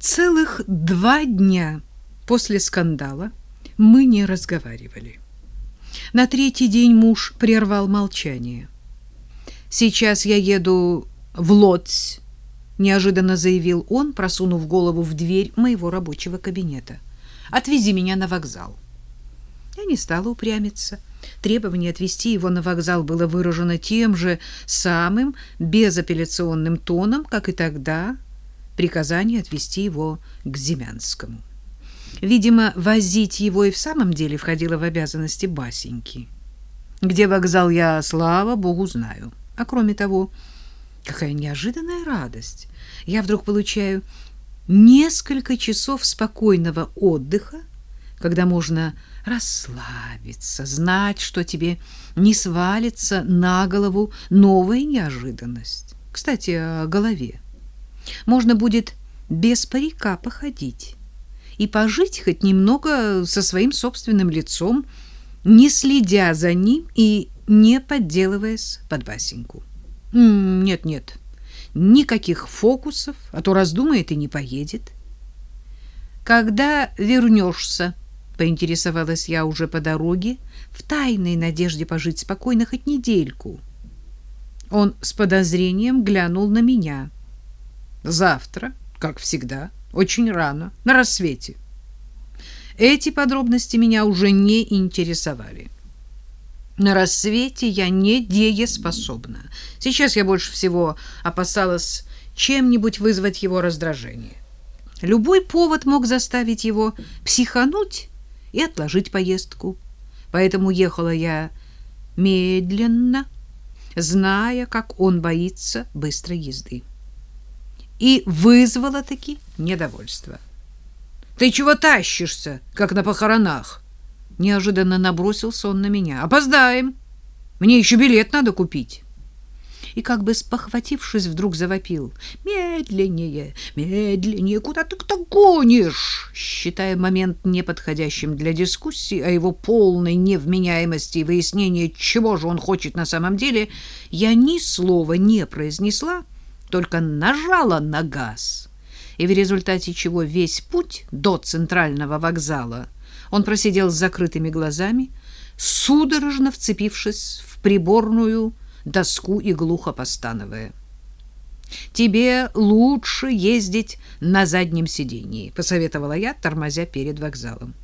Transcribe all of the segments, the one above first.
Целых два дня после скандала мы не разговаривали. На третий день муж прервал молчание. «Сейчас я еду в Лодзь», — неожиданно заявил он, просунув голову в дверь моего рабочего кабинета. «Отвези меня на вокзал». Я не стала упрямиться. Требование отвезти его на вокзал было выражено тем же самым безапелляционным тоном, как и тогда, приказание отвезти его к Зимянскому. Видимо, возить его и в самом деле входило в обязанности Басеньки. Где вокзал, я, слава богу, знаю. А кроме того, какая неожиданная радость. Я вдруг получаю несколько часов спокойного отдыха, когда можно расслабиться, знать, что тебе не свалится на голову новая неожиданность. Кстати, о голове можно будет без парика походить и пожить хоть немного со своим собственным лицом, не следя за ним и не подделываясь под Васеньку. Нет-нет, никаких фокусов, а то раздумает и не поедет. Когда вернешься, поинтересовалась я уже по дороге, в тайной надежде пожить спокойно хоть недельку. Он с подозрением глянул на меня. Завтра, как всегда, очень рано, на рассвете. Эти подробности меня уже не интересовали. На рассвете я не дееспособна. Сейчас я больше всего опасалась чем-нибудь вызвать его раздражение. Любой повод мог заставить его психануть и отложить поездку. Поэтому ехала я медленно, зная, как он боится быстрой езды и вызвала таки недовольство. Ты чего тащишься, как на похоронах? Неожиданно набросился он на меня. Опоздаем. Мне еще билет надо купить. И как бы спохватившись, вдруг завопил: "Медленнее, медленнее, куда ты так гонишь?" Считая момент неподходящим для дискуссии о его полной невменяемости и выяснения, чего же он хочет на самом деле, я ни слова не произнесла только нажала на газ, и в результате чего весь путь до центрального вокзала он просидел с закрытыми глазами, судорожно вцепившись в приборную доску и глухо постановая. «Тебе лучше ездить на заднем сидении», — посоветовала я, тормозя перед вокзалом.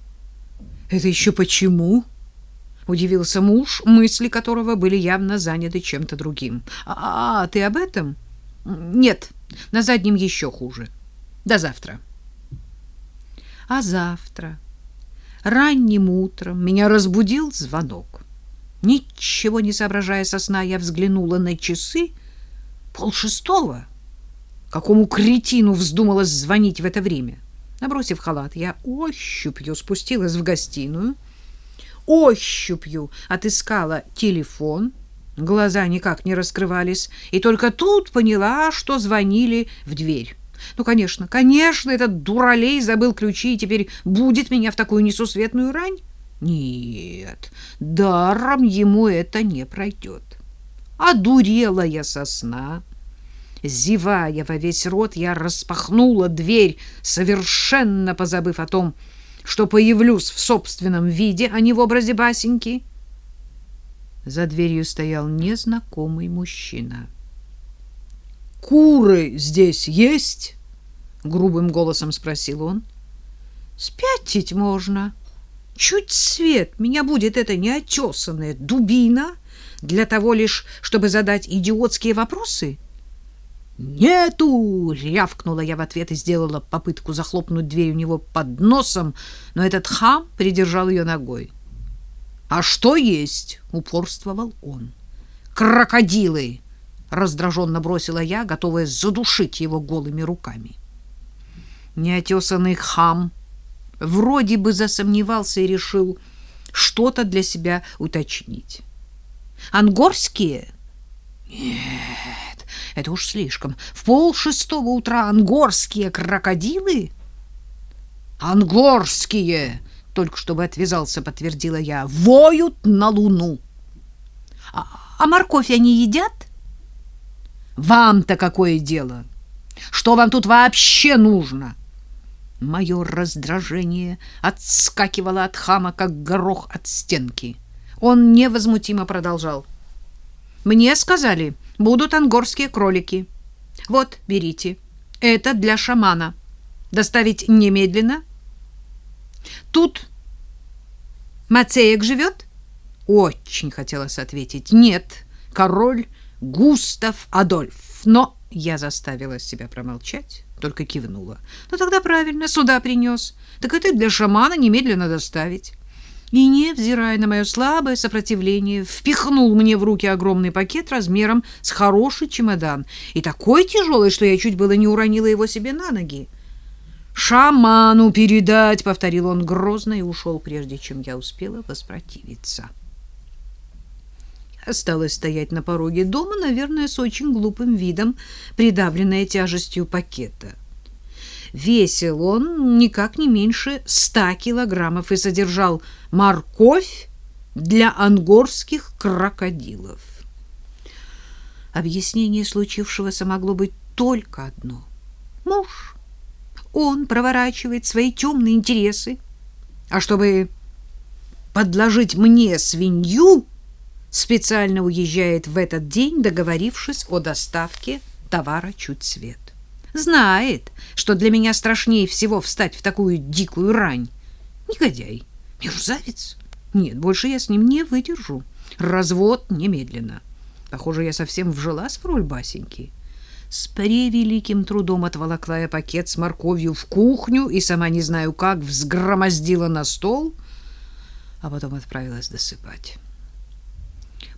«Это еще почему?» — удивился муж, мысли которого были явно заняты чем-то другим. «А, -а ты об этом?» Нет, на заднем еще хуже. До завтра. А завтра ранним утром меня разбудил звонок. Ничего не соображая со сна, я взглянула на часы. Полшестого. Какому кретину вздумалось звонить в это время? Набросив халат, я ощупью спустилась в гостиную, ощупью отыскала телефон — Глаза никак не раскрывались, и только тут поняла, что звонили в дверь. Ну, конечно, конечно, этот дуралей забыл ключи и теперь будет меня в такую несусветную рань. Нет, даром ему это не пройдет. Одурела я со сна. Зевая во весь рот, я распахнула дверь, совершенно позабыв о том, что появлюсь в собственном виде, а не в образе басеньки. За дверью стоял незнакомый мужчина. «Куры здесь есть?» — грубым голосом спросил он. «Спятить можно. Чуть свет, меня будет эта неотесанная дубина для того лишь, чтобы задать идиотские вопросы?» «Нету!» — рявкнула я в ответ и сделала попытку захлопнуть дверь у него под носом, но этот хам придержал ее ногой. А что есть? упорствовал он. Крокодилы, раздраженно бросила я, готовая задушить его голыми руками. Неотесанный хам вроде бы засомневался и решил что-то для себя уточнить. Ангорские? Нет, это уж слишком. В пол шестого утра ангорские крокодилы? Ангорские, только чтобы отвязался, подтвердила я. Воют на луну. А, а морковь они едят? Вам-то какое дело? Что вам тут вообще нужно? Мое раздражение отскакивало от хама, как горох от стенки. Он невозмутимо продолжал. «Мне сказали, будут ангорские кролики. Вот, берите. Это для шамана. Доставить немедленно?» «Тут Мацеек живет?» Очень хотелось ответить «нет». Король Густав Адольф. Но я заставила себя промолчать только кивнула. Ну тогда правильно, сюда принес. Так это для шамана немедленно доставить. И, невзирая на мое слабое сопротивление, впихнул мне в руки огромный пакет размером с хороший чемодан. И такой тяжелый, что я чуть было не уронила его себе на ноги. «Шаману передать!» — повторил он грозно и ушел, прежде чем я успела воспротивиться. Осталось стоять на пороге дома, наверное, с очень глупым видом, придавленная тяжестью пакета. Весил он никак не меньше ста килограммов и содержал морковь для ангорских крокодилов. Объяснение случившегося могло быть только одно. Муж. Он проворачивает свои темные интересы. А чтобы подложить мне свинью специально уезжает в этот день, договорившись о доставке товара чуть свет. Знает, что для меня страшнее всего встать в такую дикую рань. Негодяй, мерзавец. Нет, больше я с ним не выдержу. Развод немедленно. Похоже, я совсем вжилась в роль Басеньки. С превеликим трудом отволокла я пакет с морковью в кухню и сама не знаю как взгромоздила на стол, а потом отправилась досыпать.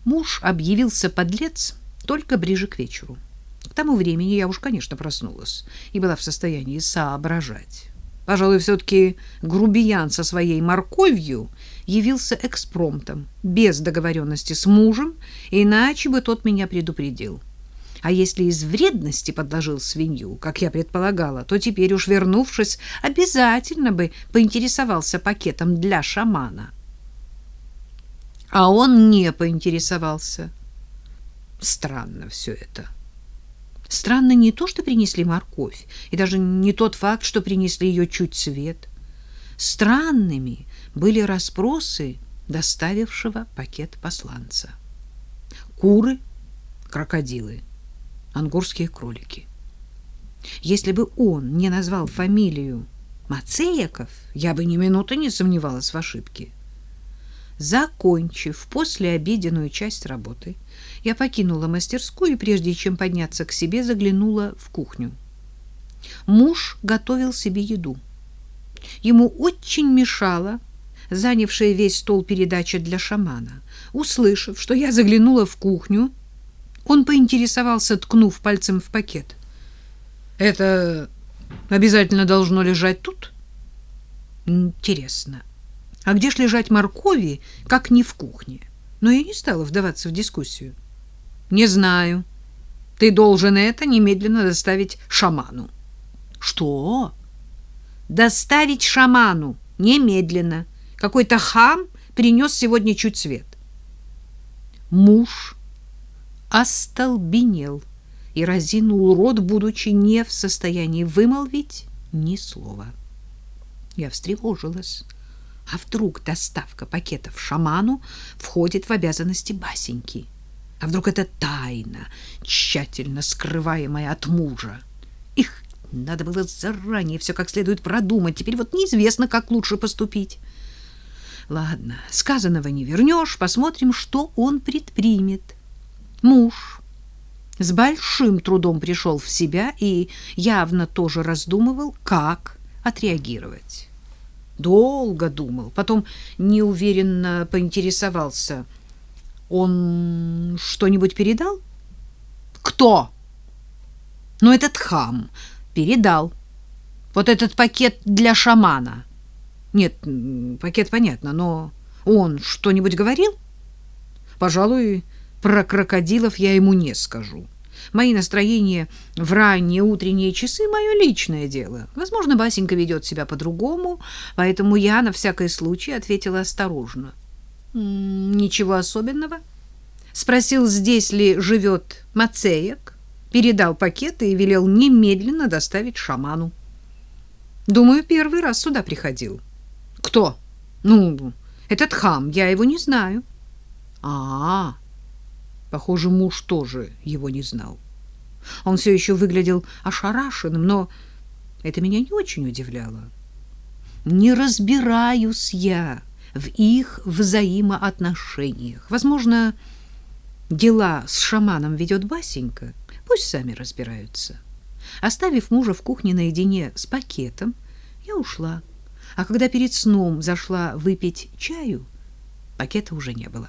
Муж объявился подлец только ближе к вечеру. К тому времени я уж, конечно, проснулась и была в состоянии соображать. Пожалуй, все-таки грубиян со своей морковью явился экспромтом, без договоренности с мужем, иначе бы тот меня предупредил. А если из вредности подложил свинью, как я предполагала, то теперь уж вернувшись, обязательно бы поинтересовался пакетом для шамана. А он не поинтересовался. Странно все это. Странно не то, что принесли морковь, и даже не тот факт, что принесли ее чуть свет. Странными были расспросы доставившего пакет посланца. Куры, крокодилы, ангорские кролики. Если бы он не назвал фамилию Мацеяков, я бы ни минуты не сомневалась в ошибке. Закончив послеобеденную часть работы, я покинула мастерскую и, прежде чем подняться к себе, заглянула в кухню. Муж готовил себе еду. Ему очень мешала занявшая весь стол передача для шамана. Услышав, что я заглянула в кухню, он поинтересовался, ткнув пальцем в пакет. «Это обязательно должно лежать тут?» «Интересно, а где ж лежать моркови, как не в кухне? Но я не стала вдаваться в дискуссию. Не знаю. Ты должен это немедленно доставить шаману. Что? Доставить шаману немедленно. Какой-то хам принес сегодня чуть свет. Муж остолбенел и разинул рот, будучи не в состоянии вымолвить ни слова. Я встревожилась. А вдруг доставка пакетов шаману входит в обязанности Басеньки? А вдруг это тайна, тщательно скрываемая от мужа? Их надо было заранее все как следует продумать. Теперь вот неизвестно, как лучше поступить. Ладно, сказанного не вернешь. Посмотрим, что он предпримет. Муж с большим трудом пришел в себя и явно тоже раздумывал, как отреагировать долго думал, потом неуверенно поинтересовался. Он что-нибудь передал? Кто? Ну, этот хам передал. Вот этот пакет для шамана. Нет, пакет понятно, но он что-нибудь говорил? Пожалуй, про крокодилов я ему не скажу. Мои настроения в ранние утренние часы — мое личное дело. Возможно, Басенька ведет себя по-другому, поэтому я на всякий случай ответила осторожно. «Ничего особенного?» Спросил, здесь ли живет Мацеек, передал пакеты и велел немедленно доставить шаману. Думаю, первый раз сюда приходил. Кто? Ну, этот хам, я его не знаю. А, -а, -а. Похоже, муж тоже его не знал. Он все еще выглядел ошарашенным, но это меня не очень удивляло. Не разбираюсь я в их взаимоотношениях. Возможно, дела с шаманом ведет Басенька. Пусть сами разбираются. Оставив мужа в кухне наедине с пакетом, я ушла. А когда перед сном зашла выпить чаю, пакета уже не было.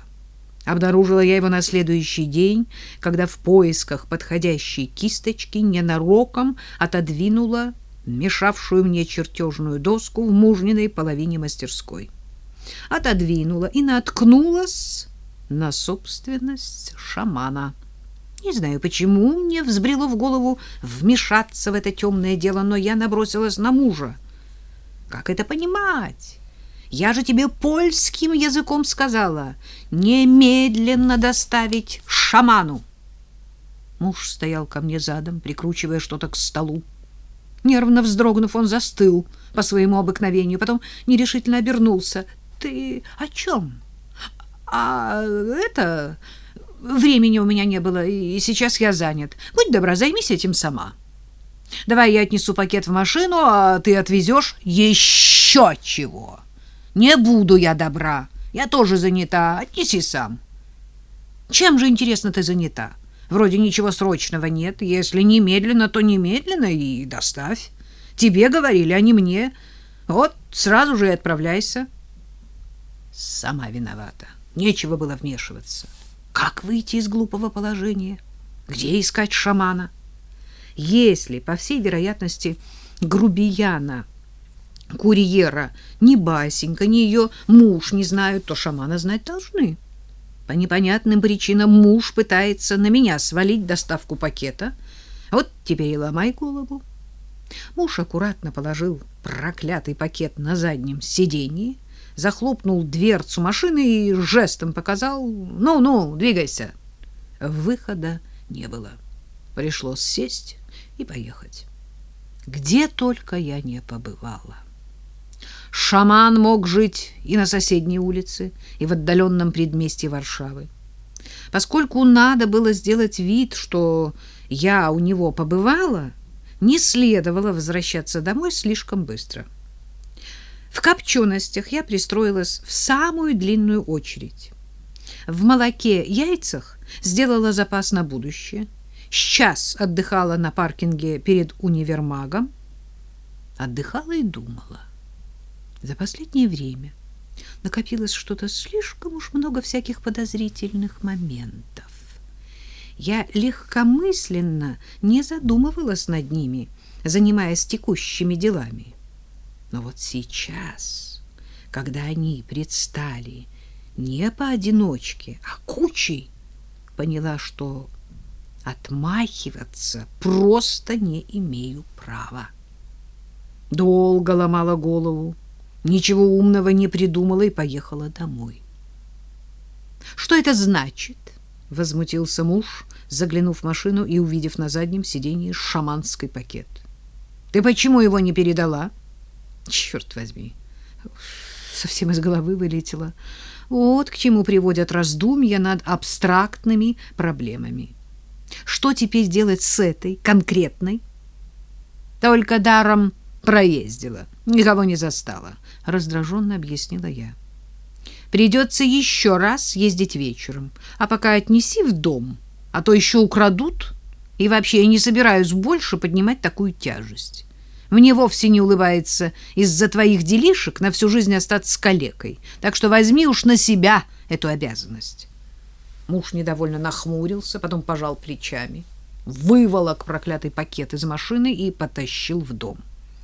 Обнаружила я его на следующий день, когда в поисках подходящей кисточки ненароком отодвинула мешавшую мне чертежную доску в мужниной половине мастерской. Отодвинула и наткнулась на собственность шамана. Не знаю, почему мне взбрело в голову вмешаться в это темное дело, но я набросилась на мужа. Как это понимать? Я же тебе польским языком сказала. Немедленно доставить шаману. Муж стоял ко мне задом, прикручивая что-то к столу. Нервно вздрогнув, он застыл по своему обыкновению, потом нерешительно обернулся. — Ты о чем? — А это... Времени у меня не было, и сейчас я занят. Будь добра, займись этим сама. Давай я отнесу пакет в машину, а ты отвезешь еще чего. Не буду я добра. Я тоже занята. Отнеси сам. Чем же, интересно, ты занята? Вроде ничего срочного нет. Если немедленно, то немедленно и доставь. Тебе говорили, а не мне. Вот сразу же и отправляйся. Сама виновата. Нечего было вмешиваться. Как выйти из глупого положения? Где искать шамана? Если, по всей вероятности, грубияна, курьера, ни Басенька, ни ее муж не знают, то шамана знать должны. По непонятным причинам муж пытается на меня свалить доставку пакета. Вот теперь и ломай голову. Муж аккуратно положил проклятый пакет на заднем сиденье, захлопнул дверцу машины и жестом показал «Ну-ну, двигайся». Выхода не было. Пришлось сесть и поехать. Где только я не побывала. Шаман мог жить и на соседней улице, и в отдаленном предместье Варшавы. Поскольку надо было сделать вид, что я у него побывала, не следовало возвращаться домой слишком быстро. — в копченостях я пристроилась в самую длинную очередь. В молоке, яйцах сделала запас на будущее. Сейчас отдыхала на паркинге перед универмагом. Отдыхала и думала. За последнее время накопилось что-то слишком уж много всяких подозрительных моментов. Я легкомысленно не задумывалась над ними, занимаясь текущими делами. Но вот сейчас, когда они предстали не поодиночке, а кучей, поняла, что отмахиваться просто не имею права. Долго ломала голову, ничего умного не придумала и поехала домой. Что это значит? возмутился муж, заглянув в машину и увидев на заднем сиденье шаманский пакет. Ты почему его не передала? Черт возьми, совсем из головы вылетело. Вот к чему приводят раздумья над абстрактными проблемами. Что теперь делать с этой конкретной? Только даром проездила, никого не застала, раздраженно объяснила я. Придется еще раз ездить вечером, а пока отнеси в дом, а то еще украдут, и вообще я не собираюсь больше поднимать такую тяжесть. Мне вовсе не улыбается из-за твоих делишек на всю жизнь остаться калекой. Так что возьми уж на себя эту обязанность. Муж недовольно нахмурился, потом пожал плечами, выволок проклятый пакет из машины и потащил в дом.